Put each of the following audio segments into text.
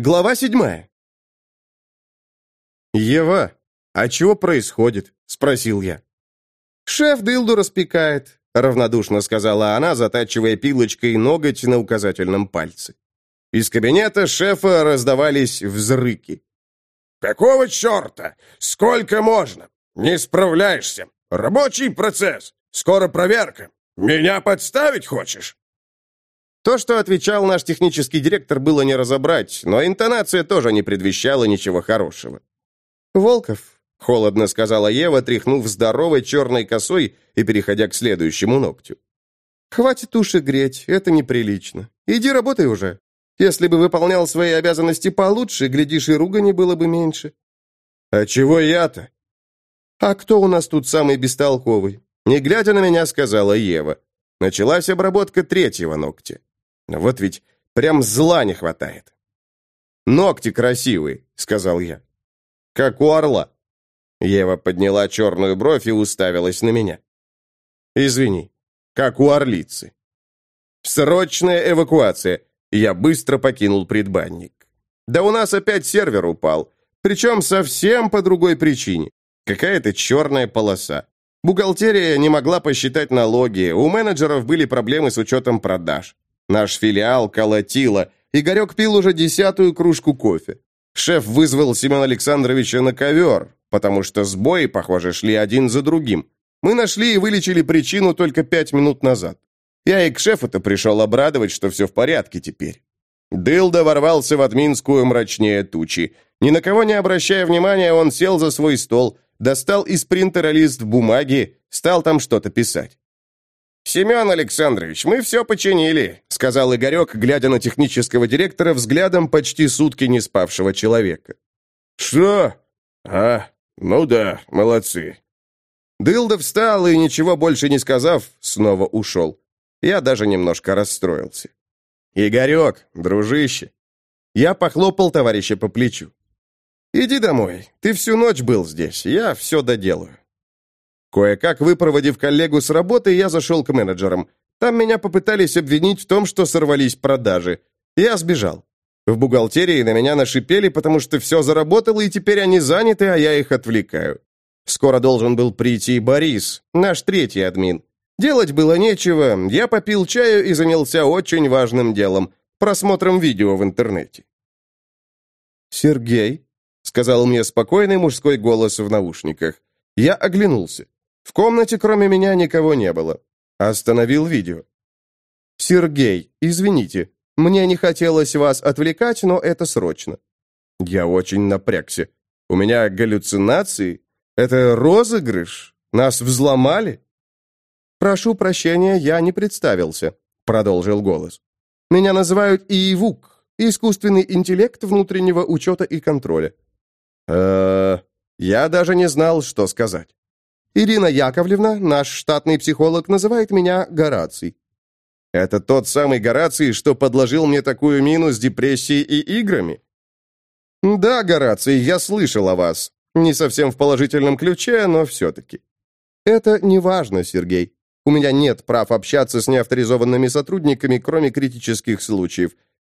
Глава седьмая. «Ева, а чего происходит?» — спросил я. «Шеф дылду распекает», — равнодушно сказала она, затачивая пилочкой ноготь на указательном пальце. Из кабинета шефа раздавались взрыки. «Какого черта? Сколько можно? Не справляешься. Рабочий процесс. Скоро проверка. Меня подставить хочешь?» То, что отвечал наш технический директор, было не разобрать, но интонация тоже не предвещала ничего хорошего. «Волков», — холодно сказала Ева, тряхнув здоровой черной косой и переходя к следующему ногтю. «Хватит уши греть, это неприлично. Иди работай уже. Если бы выполнял свои обязанности получше, глядишь, и ругани было бы меньше». «А чего я-то?» «А кто у нас тут самый бестолковый?» Не глядя на меня, сказала Ева. Началась обработка третьего ногтя. Вот ведь прям зла не хватает. «Ногти красивые», — сказал я. «Как у орла». Ева подняла черную бровь и уставилась на меня. «Извини, как у орлицы». «Срочная эвакуация!» Я быстро покинул предбанник. «Да у нас опять сервер упал. Причем совсем по другой причине. Какая-то черная полоса. Бухгалтерия не могла посчитать налоги, у менеджеров были проблемы с учетом продаж. Наш филиал колотило. Игорек пил уже десятую кружку кофе. Шеф вызвал Семена Александровича на ковер, потому что сбои, похоже, шли один за другим. Мы нашли и вылечили причину только пять минут назад. Я и к шефу-то пришел обрадовать, что все в порядке теперь. Дылда ворвался в админскую мрачнее тучи. Ни на кого не обращая внимания, он сел за свой стол, достал из принтера лист бумаги, стал там что-то писать. «Семен Александрович, мы все починили», — сказал Игорек, глядя на технического директора взглядом почти сутки не спавшего человека. «Что? А, ну да, молодцы». Дылда встал и, ничего больше не сказав, снова ушел. Я даже немножко расстроился. «Игорек, дружище!» Я похлопал товарища по плечу. «Иди домой. Ты всю ночь был здесь. Я все доделаю». Кое-как выпроводив коллегу с работы, я зашел к менеджерам. Там меня попытались обвинить в том, что сорвались продажи. Я сбежал. В бухгалтерии на меня нашипели, потому что все заработало, и теперь они заняты, а я их отвлекаю. Скоро должен был прийти Борис, наш третий админ. Делать было нечего, я попил чаю и занялся очень важным делом – просмотром видео в интернете. «Сергей», — сказал мне спокойный мужской голос в наушниках. Я оглянулся. В комнате кроме меня никого не было. Остановил видео. «Сергей, извините, мне не хотелось вас отвлекать, но это срочно». Я очень напрягся. У меня галлюцинации? Это розыгрыш? Нас взломали? «Прошу прощения, я не представился», — продолжил голос. «Меня называют ИИВУК, искусственный интеллект внутреннего учета и контроля». «Э-э...» Я даже не знал, что сказать. Ирина Яковлевна, наш штатный психолог, называет меня Гораций. Это тот самый Гораций, что подложил мне такую мину с депрессией и играми? Да, Гораций, я слышал о вас. Не совсем в положительном ключе, но все-таки. Это не важно, Сергей. У меня нет прав общаться с неавторизованными сотрудниками, кроме критических случаев.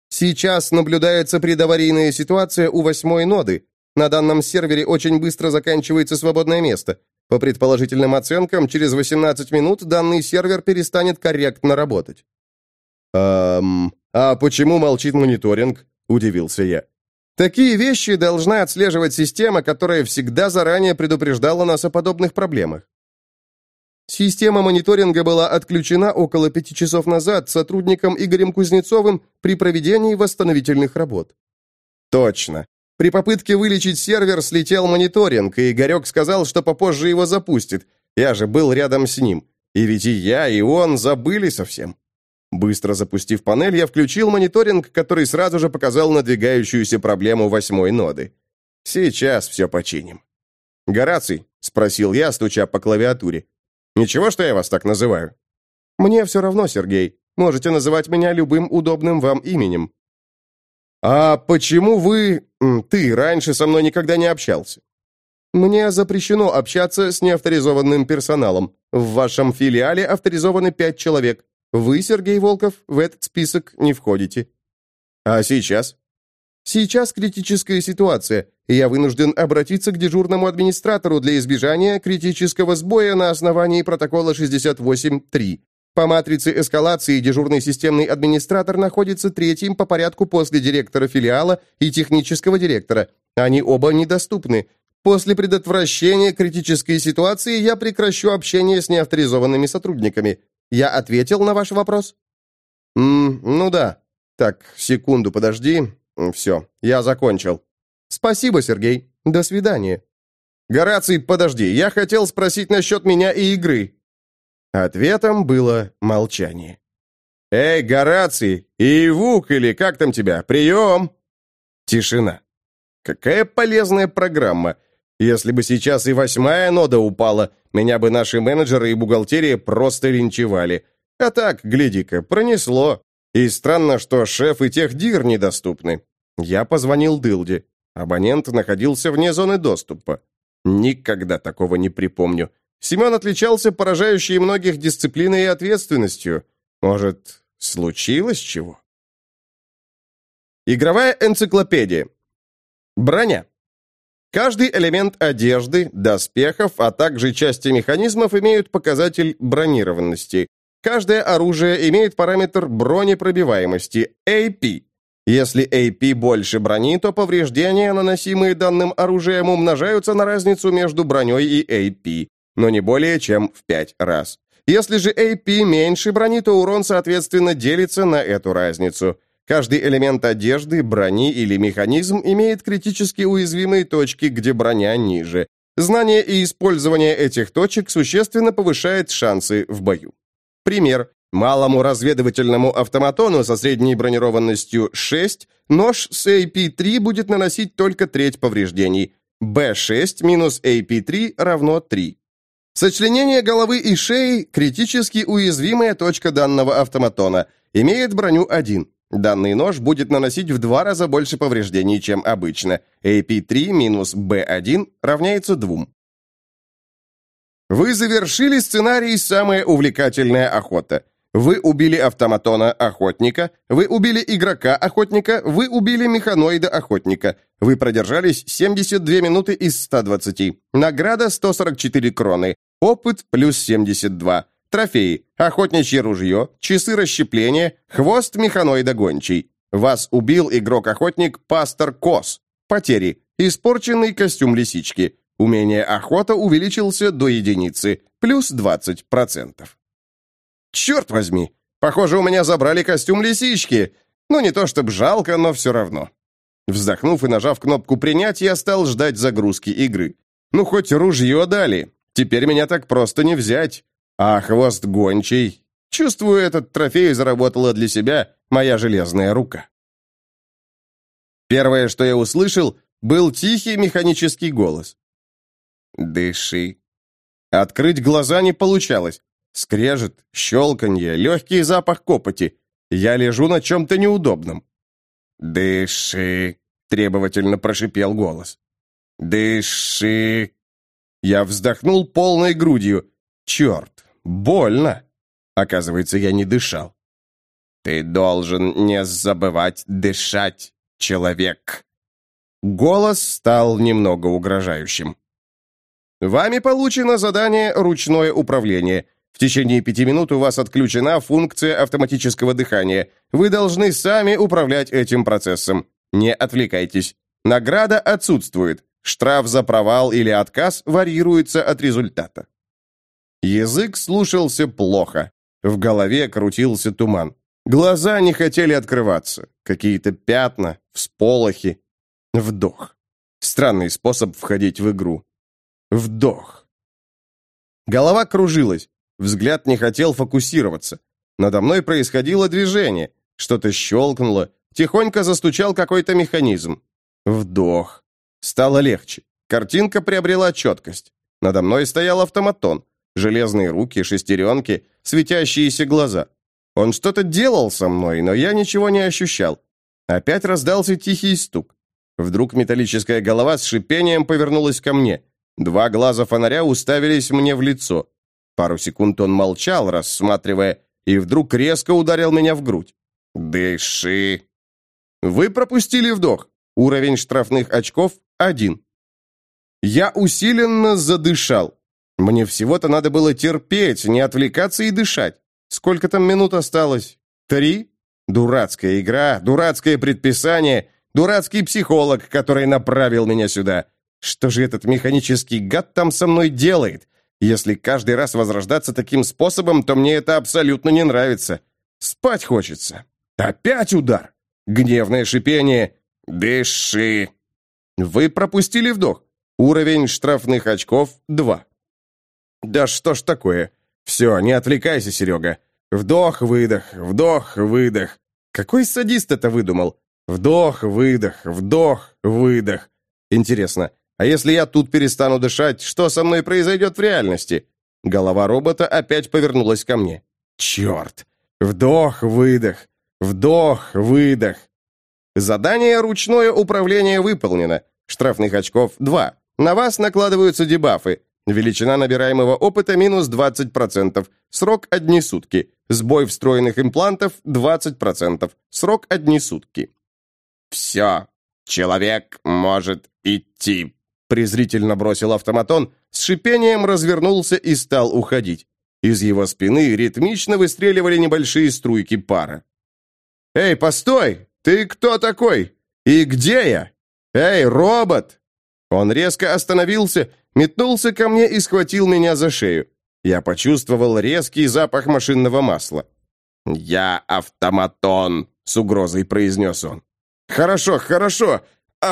Сейчас наблюдается предаварийная ситуация у восьмой ноды. На данном сервере очень быстро заканчивается свободное место. По предположительным оценкам, через 18 минут данный сервер перестанет корректно работать. «Эм, а почему молчит мониторинг?» – удивился я. «Такие вещи должна отслеживать система, которая всегда заранее предупреждала нас о подобных проблемах». Система мониторинга была отключена около пяти часов назад сотрудником Игорем Кузнецовым при проведении восстановительных работ. Точно. При попытке вылечить сервер слетел мониторинг, и Игорек сказал, что попозже его запустит. Я же был рядом с ним. И ведь и я, и он забыли совсем. Быстро запустив панель, я включил мониторинг, который сразу же показал надвигающуюся проблему восьмой ноды. Сейчас все починим. «Гораций?» — спросил я, стуча по клавиатуре. «Ничего, что я вас так называю?» «Мне все равно, Сергей. Можете называть меня любым удобным вам именем. «А почему вы... ты раньше со мной никогда не общался?» «Мне запрещено общаться с неавторизованным персоналом. В вашем филиале авторизованы пять человек. Вы, Сергей Волков, в этот список не входите». «А сейчас?» Сейчас критическая ситуация, я вынужден обратиться к дежурному администратору для избежания критического сбоя на основании протокола 68.3. По матрице эскалации дежурный системный администратор находится третьим по порядку после директора филиала и технического директора. Они оба недоступны. После предотвращения критической ситуации я прекращу общение с неавторизованными сотрудниками. Я ответил на ваш вопрос? М ну да. Так, секунду, подожди. Все, я закончил. Спасибо, Сергей. До свидания. Гораций, подожди, я хотел спросить насчет меня и игры. Ответом было молчание. «Эй, Гораций! Ивук или как там тебя? Прием!» Тишина. Какая полезная программа. Если бы сейчас и восьмая нода упала, меня бы наши менеджеры и бухгалтерия просто линчевали. А так, гляди-ка, пронесло. И странно, что шеф и техдир недоступны. Я позвонил Дылде. Абонент находился вне зоны доступа. Никогда такого не припомню. Семен отличался поражающей многих дисциплиной и ответственностью. Может, случилось чего? Игровая энциклопедия. Броня. Каждый элемент одежды, доспехов, а также части механизмов имеют показатель бронированности. Каждое оружие имеет параметр бронепробиваемости AP. Если AP больше брони, то повреждения, наносимые данным оружием, умножаются на разницу между броней и AP, но не более чем в 5 раз. Если же AP меньше брони, то урон, соответственно, делится на эту разницу. Каждый элемент одежды, брони или механизм имеет критически уязвимые точки, где броня ниже. Знание и использование этих точек существенно повышает шансы в бою. Пример. Малому разведывательному автоматону со средней бронированностью 6 нож с AP-3 будет наносить только треть повреждений. B6 минус AP-3 равно 3. Сочленение головы и шеи – критически уязвимая точка данного автоматона. Имеет броню 1. Данный нож будет наносить в два раза больше повреждений, чем обычно. AP-3 минус B1 равняется 2. Вы завершили сценарий «Самая увлекательная охота». Вы убили автоматона-охотника, вы убили игрока-охотника, вы убили механоида-охотника. Вы продержались 72 минуты из 120. Награда 144 кроны. Опыт плюс 72. Трофеи. Охотничье ружье, часы расщепления, хвост механоида гончий. Вас убил игрок-охотник Пастор Кос. Потери. Испорченный костюм лисички. Умение охота увеличился до единицы, плюс 20%. Черт возьми! Похоже, у меня забрали костюм лисички. Ну, не то чтобы жалко, но все равно. Вздохнув и нажав кнопку «Принять», я стал ждать загрузки игры. Ну, хоть ружье дали. Теперь меня так просто не взять. А хвост гончий. Чувствую, этот трофей заработала для себя моя железная рука. Первое, что я услышал, был тихий механический голос. «Дыши». Открыть глаза не получалось. Скрежет, щелканье, легкий запах копоти. Я лежу на чем-то неудобном. «Дыши», — требовательно прошипел голос. «Дыши». Я вздохнул полной грудью. «Черт, больно». Оказывается, я не дышал. «Ты должен не забывать дышать, человек». Голос стал немного угрожающим. Вами получено задание «Ручное управление». В течение пяти минут у вас отключена функция автоматического дыхания. Вы должны сами управлять этим процессом. Не отвлекайтесь. Награда отсутствует. Штраф за провал или отказ варьируется от результата. Язык слушался плохо. В голове крутился туман. Глаза не хотели открываться. Какие-то пятна, всполохи. Вдох. Странный способ входить в игру. Вдох. Голова кружилась. Взгляд не хотел фокусироваться. Надо мной происходило движение. Что-то щелкнуло. Тихонько застучал какой-то механизм. Вдох. Стало легче. Картинка приобрела четкость. Надо мной стоял автоматон. Железные руки, шестеренки, светящиеся глаза. Он что-то делал со мной, но я ничего не ощущал. Опять раздался тихий стук. Вдруг металлическая голова с шипением повернулась ко мне. Два глаза фонаря уставились мне в лицо. Пару секунд он молчал, рассматривая, и вдруг резко ударил меня в грудь. «Дыши!» «Вы пропустили вдох. Уровень штрафных очков – 1. Я усиленно задышал. Мне всего-то надо было терпеть, не отвлекаться и дышать. Сколько там минут осталось? Три? Дурацкая игра, дурацкое предписание, дурацкий психолог, который направил меня сюда. Что же этот механический гад там со мной делает? Если каждый раз возрождаться таким способом, то мне это абсолютно не нравится. Спать хочется. Опять удар. Гневное шипение. «Дыши!» Вы пропустили вдох. Уровень штрафных очков – 2. Да что ж такое? Все, не отвлекайся, Серега. Вдох-выдох, вдох-выдох. Какой садист это выдумал? Вдох-выдох, вдох-выдох. Интересно, а если я тут перестану дышать, что со мной произойдет в реальности? Голова робота опять повернулась ко мне. Черт! Вдох-выдох, вдох-выдох. Задание «Ручное управление» выполнено. Штрафных очков 2. На вас накладываются дебафы. Величина набираемого опыта минус 20%. Срок одни сутки. Сбой встроенных имплантов 20%. Срок одни сутки. «Все. Человек может идти», — презрительно бросил автоматон, с шипением развернулся и стал уходить. Из его спины ритмично выстреливали небольшие струйки пара. «Эй, постой! Ты кто такой? И где я? Эй, робот!» Он резко остановился, метнулся ко мне и схватил меня за шею. Я почувствовал резкий запах машинного масла. «Я автоматон», — с угрозой произнес он. «Хорошо, хорошо.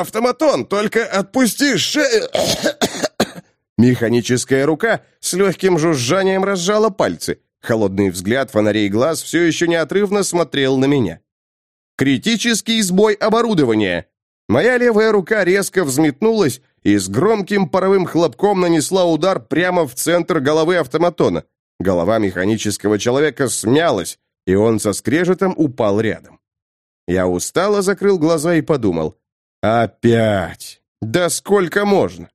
Автоматон, только отпусти шею!» Механическая рука с легким жужжанием разжала пальцы. Холодный взгляд фонарей глаз все еще неотрывно смотрел на меня. «Критический сбой оборудования!» Моя левая рука резко взметнулась и с громким паровым хлопком нанесла удар прямо в центр головы автоматона. Голова механического человека смялась, и он со скрежетом упал рядом. Я устало закрыл глаза и подумал. «Опять! Да сколько можно?»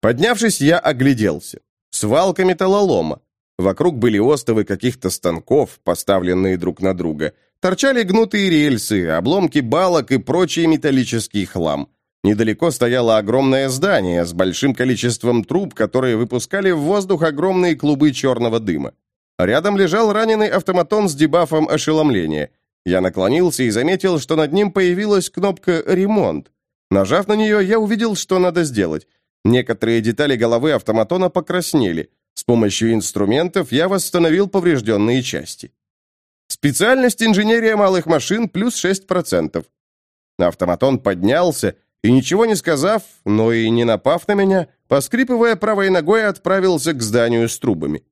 Поднявшись, я огляделся. Свалка металлолома. Вокруг были остовы каких-то станков, поставленные друг на друга. Торчали гнутые рельсы, обломки балок и прочий металлический хлам. Недалеко стояло огромное здание с большим количеством труб, которые выпускали в воздух огромные клубы черного дыма. Рядом лежал раненый автоматон с дебафом ошеломления. Я наклонился и заметил, что над ним появилась кнопка «Ремонт». Нажав на нее, я увидел, что надо сделать. Некоторые детали головы автоматона покраснели. С помощью инструментов я восстановил поврежденные части. Специальность инженерия малых машин плюс 6%. Автоматон поднялся и, ничего не сказав, но и не напав на меня, поскрипывая правой ногой, отправился к зданию с трубами.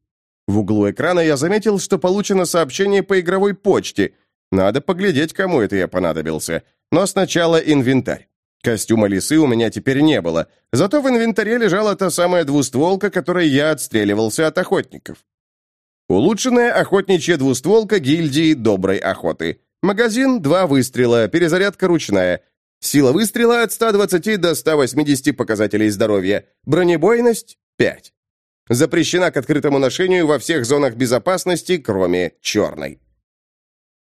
В углу экрана я заметил, что получено сообщение по игровой почте. Надо поглядеть, кому это я понадобился. Но сначала инвентарь. Костюма лисы у меня теперь не было, зато в инвентаре лежала та самая двустволка, которой я отстреливался от охотников. Улучшенная охотничья двустволка гильдии доброй охоты. Магазин – два выстрела, перезарядка ручная. Сила выстрела от 120 до 180 показателей здоровья. Бронебойность – 5. Запрещена к открытому ношению во всех зонах безопасности, кроме черной.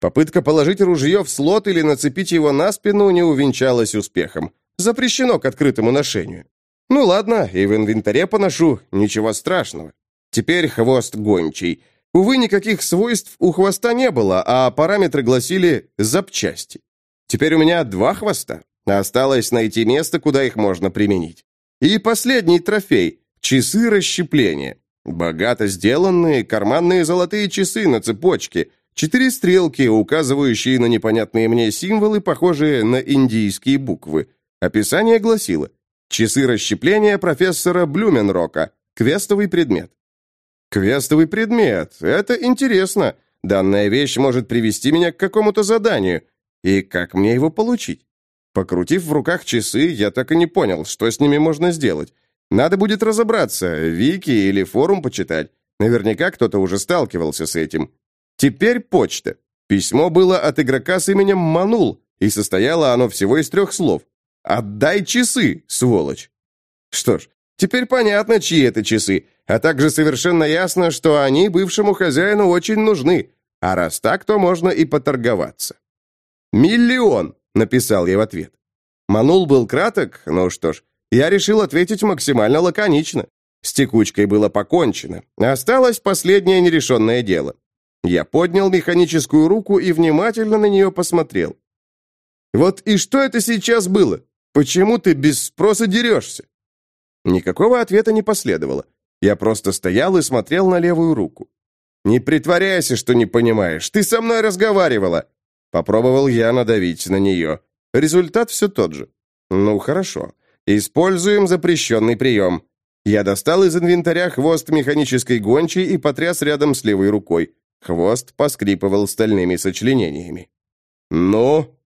Попытка положить ружье в слот или нацепить его на спину не увенчалась успехом. Запрещено к открытому ношению. Ну ладно, и в инвентаре поношу, ничего страшного. Теперь хвост гончий. Увы, никаких свойств у хвоста не было, а параметры гласили «запчасти». Теперь у меня два хвоста. Осталось найти место, куда их можно применить. И последний трофей – часы расщепления. Богато сделанные карманные золотые часы на цепочке. Четыре стрелки, указывающие на непонятные мне символы, похожие на индийские буквы. Описание гласило «Часы расщепления профессора Блюменрока. Квестовый предмет». Квестовый предмет. Это интересно. Данная вещь может привести меня к какому-то заданию. И как мне его получить? Покрутив в руках часы, я так и не понял, что с ними можно сделать. Надо будет разобраться, вики или форум почитать. Наверняка кто-то уже сталкивался с этим. Теперь почта. Письмо было от игрока с именем Манул, и состояло оно всего из трех слов. «Отдай часы, сволочь!» Что ж, теперь понятно, чьи это часы, а также совершенно ясно, что они бывшему хозяину очень нужны, а раз так, то можно и поторговаться. Миллион! — написал я в ответ. Манул был краток, ну что ж, я решил ответить максимально лаконично. С текучкой было покончено. Осталось последнее нерешенное дело. Я поднял механическую руку и внимательно на нее посмотрел. «Вот и что это сейчас было? Почему ты без спроса дерешься?» Никакого ответа не последовало. Я просто стоял и смотрел на левую руку. «Не притворяйся, что не понимаешь. Ты со мной разговаривала!» Попробовал я надавить на нее. Результат все тот же. «Ну, хорошо. Используем запрещенный прием». Я достал из инвентаря хвост механической гончей и потряс рядом с левой рукой. Хвост поскрипывал стальными сочленениями. «Ну?»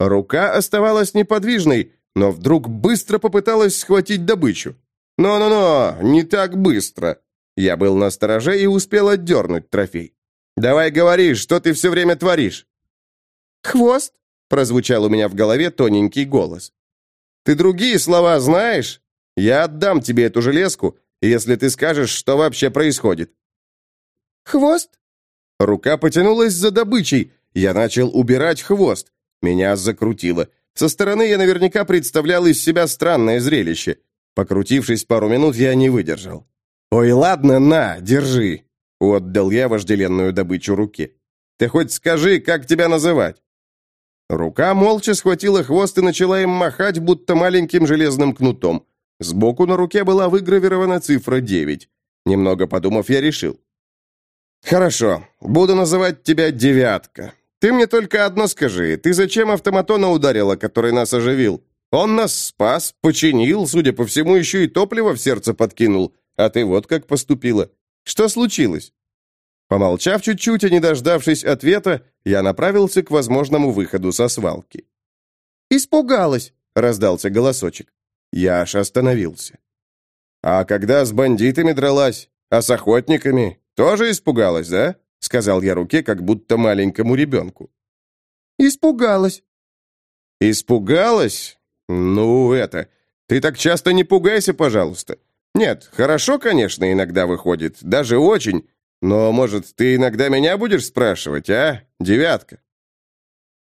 Рука оставалась неподвижной, но вдруг быстро попыталась схватить добычу. «Но-но-но, не так быстро!» Я был на стороже и успел отдернуть трофей. «Давай говори, что ты все время творишь?» «Хвост?» — прозвучал у меня в голове тоненький голос. «Ты другие слова знаешь? Я отдам тебе эту железку, если ты скажешь, что вообще происходит». «Хвост?» Рука потянулась за добычей. Я начал убирать хвост. Меня закрутило. Со стороны я наверняка представлял из себя странное зрелище. Покрутившись пару минут, я не выдержал. «Ой, ладно, на, держи!» Отдал я вожделенную добычу руке. «Ты хоть скажи, как тебя называть?» Рука молча схватила хвост и начала им махать, будто маленьким железным кнутом. Сбоку на руке была выгравирована цифра 9. Немного подумав, я решил. «Хорошо, буду называть тебя Девятка. Ты мне только одно скажи, ты зачем автоматона ударила, который нас оживил? Он нас спас, починил, судя по всему, еще и топливо в сердце подкинул, а ты вот как поступила. Что случилось?» Помолчав чуть-чуть и не дождавшись ответа, я направился к возможному выходу со свалки. «Испугалась», — раздался голосочек. Я аж остановился. «А когда с бандитами дралась, а с охотниками, тоже испугалась, да?» — сказал я руке, как будто маленькому ребенку. «Испугалась». «Испугалась? Ну, это... Ты так часто не пугайся, пожалуйста. Нет, хорошо, конечно, иногда выходит, даже очень, но, может, ты иногда меня будешь спрашивать, а, девятка?»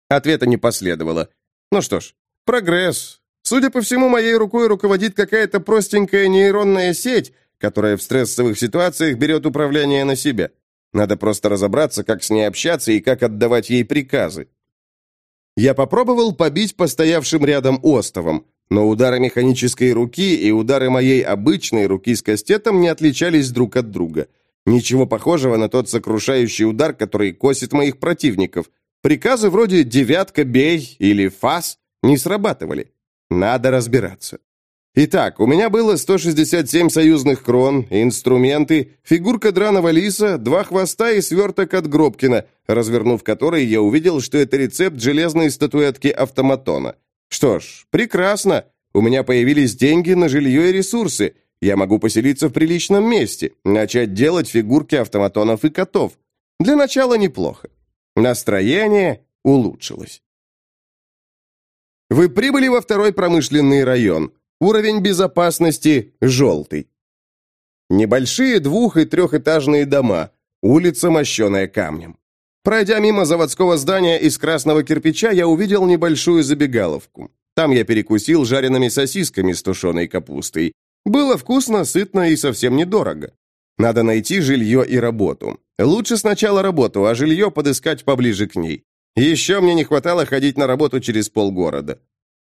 Ответа не последовало. Ну что ж, прогресс. Судя по всему, моей рукой руководит какая-то простенькая нейронная сеть, которая в стрессовых ситуациях берет управление на себя. Надо просто разобраться, как с ней общаться и как отдавать ей приказы. Я попробовал побить постоявшим рядом остовом, но удары механической руки и удары моей обычной руки с кастетом не отличались друг от друга. Ничего похожего на тот сокрушающий удар, который косит моих противников. Приказы вроде «девятка, бей» или «фас» не срабатывали. Надо разбираться. Итак, у меня было 167 союзных крон, инструменты, фигурка драного лиса, два хвоста и сверток от Гробкина, развернув который, я увидел, что это рецепт железной статуэтки автоматона. Что ж, прекрасно. У меня появились деньги на жилье и ресурсы. Я могу поселиться в приличном месте, начать делать фигурки автоматонов и котов. Для начала неплохо. Настроение улучшилось. Вы прибыли во второй промышленный район. Уровень безопасности – желтый. Небольшие двух- и трехэтажные дома, улица, мощеная камнем. Пройдя мимо заводского здания из красного кирпича, я увидел небольшую забегаловку. Там я перекусил жареными сосисками с тушеной капустой. Было вкусно, сытно и совсем недорого. Надо найти жилье и работу. Лучше сначала работу, а жилье подыскать поближе к ней. Еще мне не хватало ходить на работу через полгорода.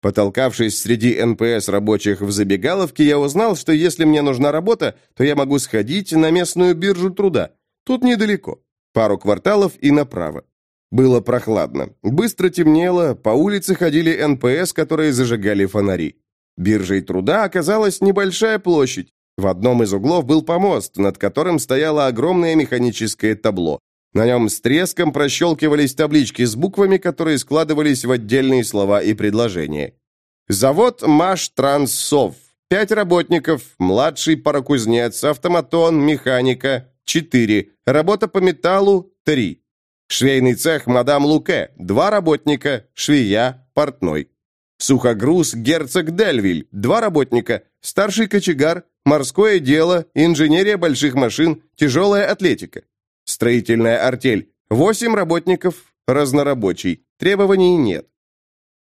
Потолкавшись среди НПС рабочих в забегаловке, я узнал, что если мне нужна работа, то я могу сходить на местную биржу труда. Тут недалеко. Пару кварталов и направо. Было прохладно. Быстро темнело, по улице ходили НПС, которые зажигали фонари. Биржей труда оказалась небольшая площадь. В одном из углов был помост, над которым стояло огромное механическое табло. На нем с треском прощелкивались таблички с буквами, которые складывались в отдельные слова и предложения. Завод «Маш Транссов». Пять работников, младший парокузнец, автоматон, механика, четыре, работа по металлу, три. Швейный цех «Мадам Луке», два работника, швея, портной. Сухогруз «Герцог Дельвиль», два работника, старший кочегар, морское дело, инженерия больших машин, тяжелая атлетика. Строительная артель. Восемь работников, разнорабочий. Требований нет.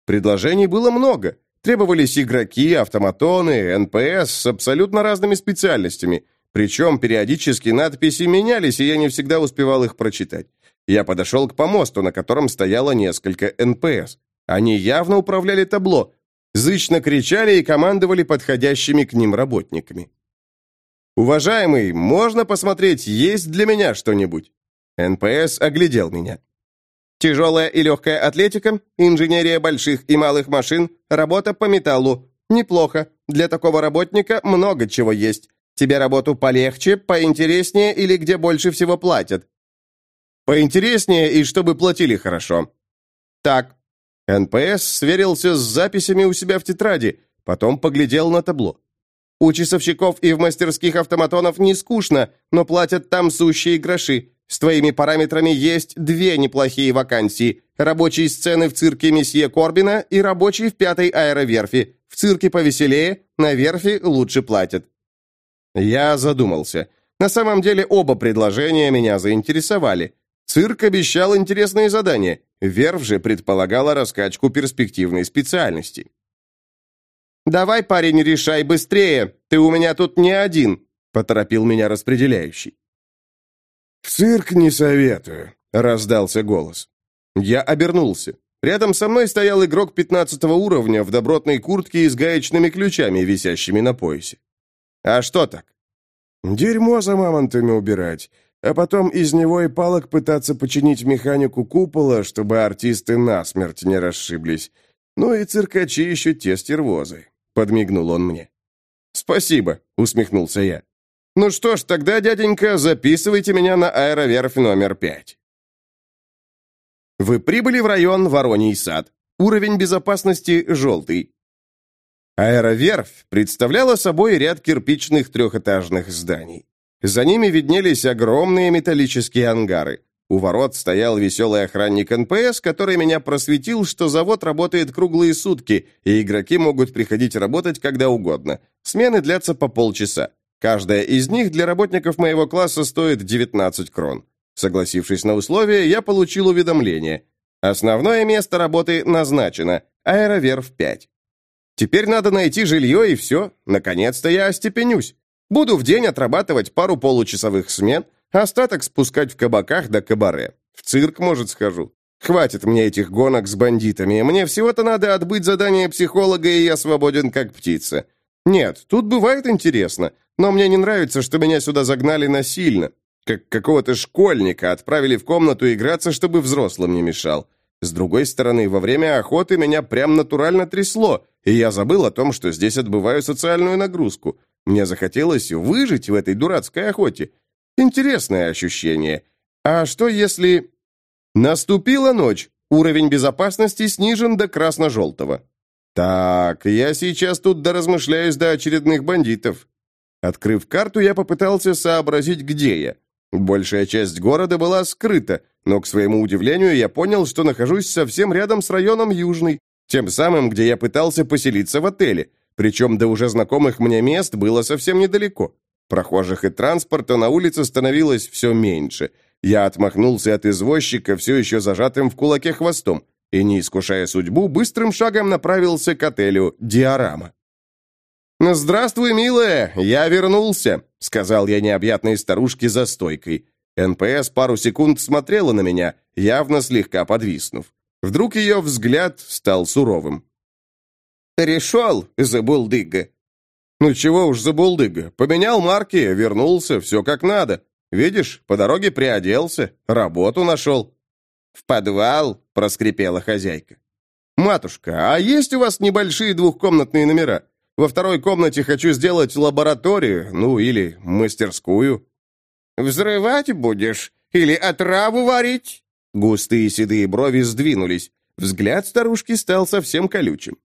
Предложений было много. Требовались игроки, автоматоны, НПС с абсолютно разными специальностями. Причем периодически надписи менялись, и я не всегда успевал их прочитать. Я подошел к помосту, на котором стояло несколько НПС. Они явно управляли табло, зычно кричали и командовали подходящими к ним работниками. «Уважаемый, можно посмотреть, есть для меня что-нибудь?» НПС оглядел меня. Тяжелая и легкая атлетика, инженерия больших и малых машин, работа по металлу. Неплохо. Для такого работника много чего есть. Тебе работу полегче, поинтереснее или где больше всего платят? Поинтереснее и чтобы платили хорошо. Так. НПС сверился с записями у себя в тетради, потом поглядел на табло. У часовщиков и в мастерских автоматонов не скучно, но платят там сущие гроши. С твоими параметрами есть две неплохие вакансии. Рабочие сцены в цирке месье Корбина и рабочий в пятой аэроверфи. В цирке повеселее, на верфи лучше платят. Я задумался. На самом деле оба предложения меня заинтересовали. Цирк обещал интересные задания. Верф же предполагала раскачку перспективной специальности. «Давай, парень, решай быстрее. Ты у меня тут не один», — поторопил меня распределяющий. «В цирк не советую», — раздался голос. Я обернулся. Рядом со мной стоял игрок 15 уровня в добротной куртке и с гаечными ключами, висящими на поясе. «А что так?» «Дерьмо за мамонтами убирать, а потом из него и палок пытаться починить механику купола, чтобы артисты насмерть не расшиблись. Ну и циркачи еще те стервозы», — подмигнул он мне. «Спасибо», — усмехнулся я. «Ну что ж, тогда, дяденька, записывайте меня на аэроверфь номер пять». Вы прибыли в район Вороний сад. Уровень безопасности желтый. Аэроверфь представляла собой ряд кирпичных трехэтажных зданий. За ними виднелись огромные металлические ангары. У ворот стоял веселый охранник НПС, который меня просветил, что завод работает круглые сутки, и игроки могут приходить работать когда угодно. Смены длятся по полчаса. Каждая из них для работников моего класса стоит 19 крон. Согласившись на условия, я получил уведомление. Основное место работы назначено. Аэроверф 5. Теперь надо найти жилье и все. Наконец-то я остепенюсь. Буду в день отрабатывать пару получасовых смен, остаток спускать в кабаках до кабаре. В цирк, может, схожу. Хватит мне этих гонок с бандитами. Мне всего-то надо отбыть задание психолога, и я свободен как птица. Нет, тут бывает интересно. Но мне не нравится, что меня сюда загнали насильно. Как какого-то школьника отправили в комнату играться, чтобы взрослым не мешал. С другой стороны, во время охоты меня прям натурально трясло, и я забыл о том, что здесь отбываю социальную нагрузку. Мне захотелось выжить в этой дурацкой охоте. Интересное ощущение. А что если... Наступила ночь. Уровень безопасности снижен до красно-желтого. Так, я сейчас тут доразмышляюсь до очередных бандитов. Открыв карту, я попытался сообразить, где я. Большая часть города была скрыта, но, к своему удивлению, я понял, что нахожусь совсем рядом с районом Южный, тем самым, где я пытался поселиться в отеле, причем до уже знакомых мне мест было совсем недалеко. Прохожих и транспорта на улице становилось все меньше. Я отмахнулся от извозчика, все еще зажатым в кулаке хвостом, и, не искушая судьбу, быстрым шагом направился к отелю «Диорама». «Здравствуй, милая, я вернулся», — сказал я необъятной старушке за стойкой. НПС пару секунд смотрела на меня, явно слегка подвиснув. Вдруг ее взгляд стал суровым. «Пришел, забулдыга». «Ну чего уж забулдыга, поменял марки, вернулся, все как надо. Видишь, по дороге приоделся, работу нашел». «В подвал», — проскрипела хозяйка. «Матушка, а есть у вас небольшие двухкомнатные номера? Во второй комнате хочу сделать лабораторию, ну или мастерскую». «Взрывать будешь? Или отраву варить?» Густые седые брови сдвинулись. Взгляд старушки стал совсем колючим.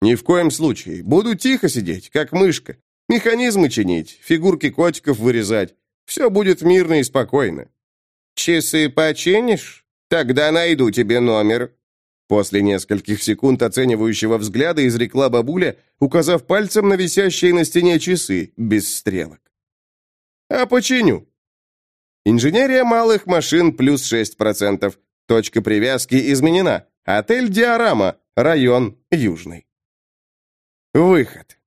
«Ни в коем случае. Буду тихо сидеть, как мышка. Механизмы чинить, фигурки котиков вырезать. Все будет мирно и спокойно». «Часы починишь? Тогда найду тебе номер», После нескольких секунд оценивающего взгляда изрекла бабуля, указав пальцем на висящие на стене часы, без стрелок. «А починю». Инженерия малых машин плюс 6%. Точка привязки изменена. Отель «Диорама», район Южный. Выход.